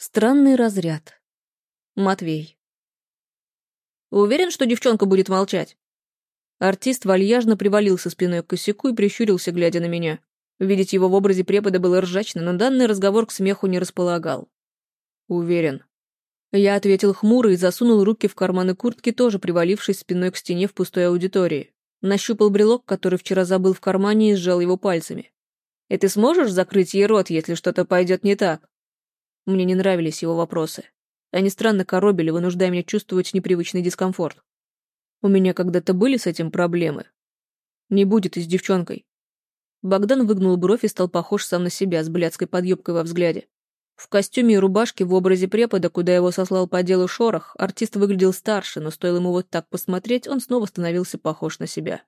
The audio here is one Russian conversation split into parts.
Странный разряд. Матвей. Уверен, что девчонка будет молчать? Артист вальяжно привалился спиной к косяку и прищурился, глядя на меня. Видеть его в образе препода было ржачно, но данный разговор к смеху не располагал. Уверен. Я ответил хмуро и засунул руки в карманы куртки, тоже привалившись спиной к стене в пустой аудитории. Нащупал брелок, который вчера забыл в кармане, и сжал его пальцами. «И ты сможешь закрыть ей рот, если что-то пойдет не так?» Мне не нравились его вопросы. Они странно коробили, вынуждая меня чувствовать непривычный дискомфорт. У меня когда-то были с этим проблемы. Не будет и с девчонкой. Богдан выгнул бровь и стал похож сам на себя, с блядской подъебкой во взгляде. В костюме и рубашке в образе препода, куда его сослал по делу шорох, артист выглядел старше, но стоило ему вот так посмотреть, он снова становился похож на себя.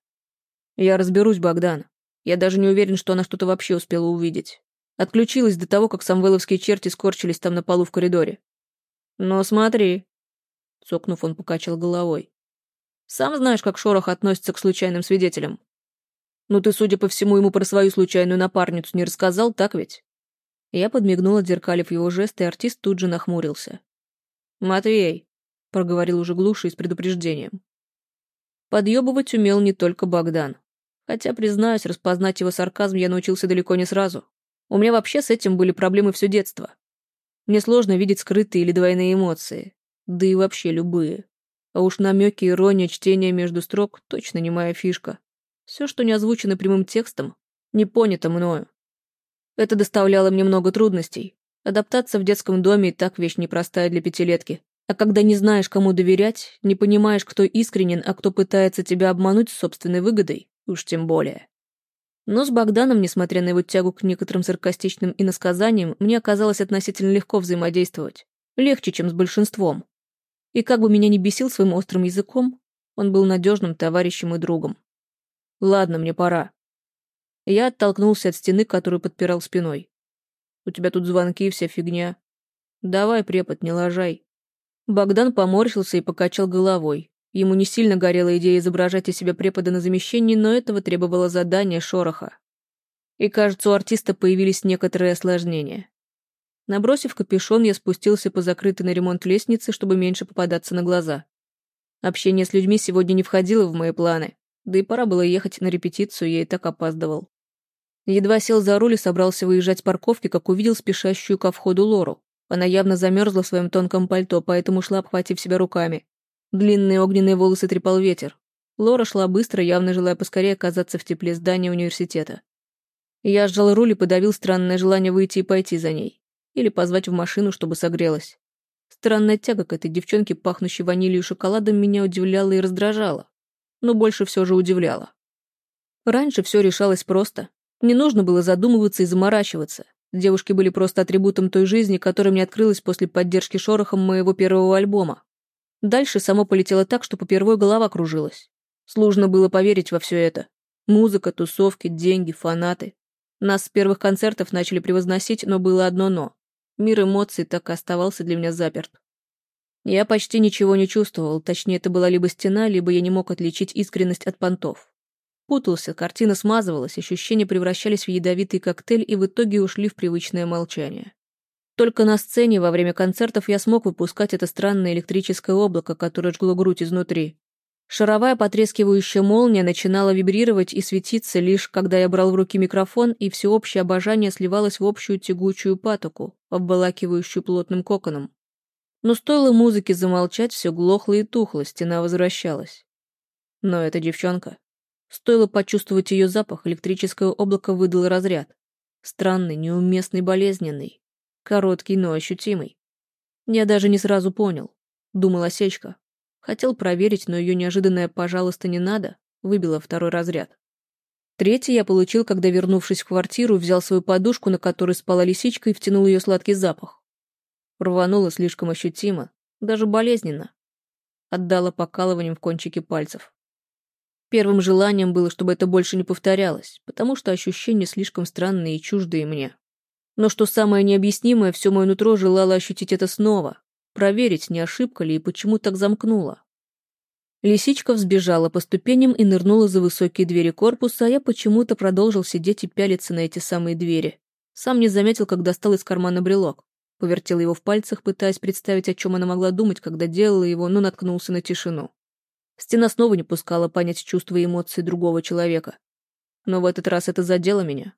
«Я разберусь, Богдан. Я даже не уверен, что она что-то вообще успела увидеть. Отключилась до того, как самвеловские черти скорчились там на полу в коридоре. «Но смотри», — цокнув, он покачал головой. «Сам знаешь, как Шорох относится к случайным свидетелям. Ну ты, судя по всему, ему про свою случайную напарницу не рассказал, так ведь?» Я подмигнул, отзеркалив его жест, и артист тут же нахмурился. «Матвей», — проговорил уже глуше и с предупреждением. Подъебывать умел не только Богдан. Хотя, признаюсь, распознать его сарказм я научился далеко не сразу. У меня вообще с этим были проблемы все детство. Мне сложно видеть скрытые или двойные эмоции. Да и вообще любые. А уж намеки, ирония, чтение между строк — точно не моя фишка. Все, что не озвучено прямым текстом, не понято мною. Это доставляло мне много трудностей. Адаптация в детском доме и так вещь непростая для пятилетки. А когда не знаешь, кому доверять, не понимаешь, кто искренен, а кто пытается тебя обмануть собственной выгодой, уж тем более. Но с Богданом, несмотря на его тягу к некоторым саркастичным иносказаниям, мне оказалось относительно легко взаимодействовать. Легче, чем с большинством. И как бы меня не бесил своим острым языком, он был надежным товарищем и другом. Ладно, мне пора. Я оттолкнулся от стены, которую подпирал спиной. У тебя тут звонки и вся фигня. Давай, препод, не ложай. Богдан поморщился и покачал головой. Ему не сильно горела идея изображать из себя препода на замещении, но этого требовало задание шороха. И, кажется, у артиста появились некоторые осложнения. Набросив капюшон, я спустился по закрытой на ремонт лестнице, чтобы меньше попадаться на глаза. Общение с людьми сегодня не входило в мои планы, да и пора было ехать на репетицию, я и так опаздывал. Едва сел за руль и собрался выезжать с парковки, как увидел спешащую ко входу Лору. Она явно замерзла в своем тонком пальто, поэтому шла, обхватив себя руками. Длинные огненные волосы трепал ветер. Лора шла быстро, явно желая поскорее оказаться в тепле здания университета. Я сжал руль и подавил странное желание выйти и пойти за ней. Или позвать в машину, чтобы согрелась. Странная тяга к этой девчонке, пахнущей ванилью и шоколадом, меня удивляла и раздражала. Но больше все же удивляла. Раньше все решалось просто. Не нужно было задумываться и заморачиваться. Девушки были просто атрибутом той жизни, которая мне открылась после поддержки шорохом моего первого альбома. Дальше само полетело так, что попервой голова кружилась. Сложно было поверить во все это. Музыка, тусовки, деньги, фанаты. Нас с первых концертов начали превозносить, но было одно «но». Мир эмоций так и оставался для меня заперт. Я почти ничего не чувствовал, точнее, это была либо стена, либо я не мог отличить искренность от понтов. Путался, картина смазывалась, ощущения превращались в ядовитый коктейль и в итоге ушли в привычное молчание. Только на сцене во время концертов я смог выпускать это странное электрическое облако, которое жгло грудь изнутри. Шаровая потрескивающая молния начинала вибрировать и светиться лишь, когда я брал в руки микрофон, и всеобщее обожание сливалось в общую тягучую патоку, обволакивающую плотным коконом. Но стоило музыке замолчать, все глохло и тухло, стена возвращалась. Но эта девчонка... Стоило почувствовать ее запах, электрическое облако выдало разряд. Странный, неуместный, болезненный. Короткий, но ощутимый. Я даже не сразу понял. Думал осечка. Хотел проверить, но ее неожиданное «пожалуйста, не надо» выбило второй разряд. Третий я получил, когда, вернувшись в квартиру, взял свою подушку, на которой спала лисичка, и втянул ее сладкий запах. Рвануло слишком ощутимо, даже болезненно. Отдала покалыванием в кончике пальцев. Первым желанием было, чтобы это больше не повторялось, потому что ощущения слишком странные и чуждые мне. Но что самое необъяснимое, все мое нутро желало ощутить это снова, проверить, не ошибка ли и почему так замкнула. Лисичка взбежала по ступеням и нырнула за высокие двери корпуса, а я почему-то продолжил сидеть и пялиться на эти самые двери. Сам не заметил, как достал из кармана брелок. Повертел его в пальцах, пытаясь представить, о чем она могла думать, когда делала его, но наткнулся на тишину. Стена снова не пускала понять чувства и эмоции другого человека. Но в этот раз это задело меня.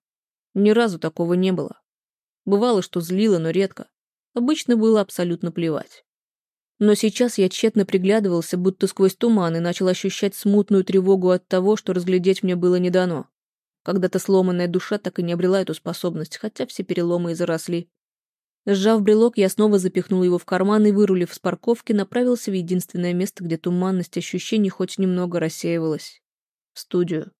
Ни разу такого не было. Бывало, что злило, но редко. Обычно было абсолютно плевать. Но сейчас я тщетно приглядывался, будто сквозь туман, и начал ощущать смутную тревогу от того, что разглядеть мне было не дано. Когда-то сломанная душа так и не обрела эту способность, хотя все переломы и заросли. Сжав брелок, я снова запихнул его в карман и, вырулив с парковки, направился в единственное место, где туманность ощущений хоть немного рассеивалась. В студию.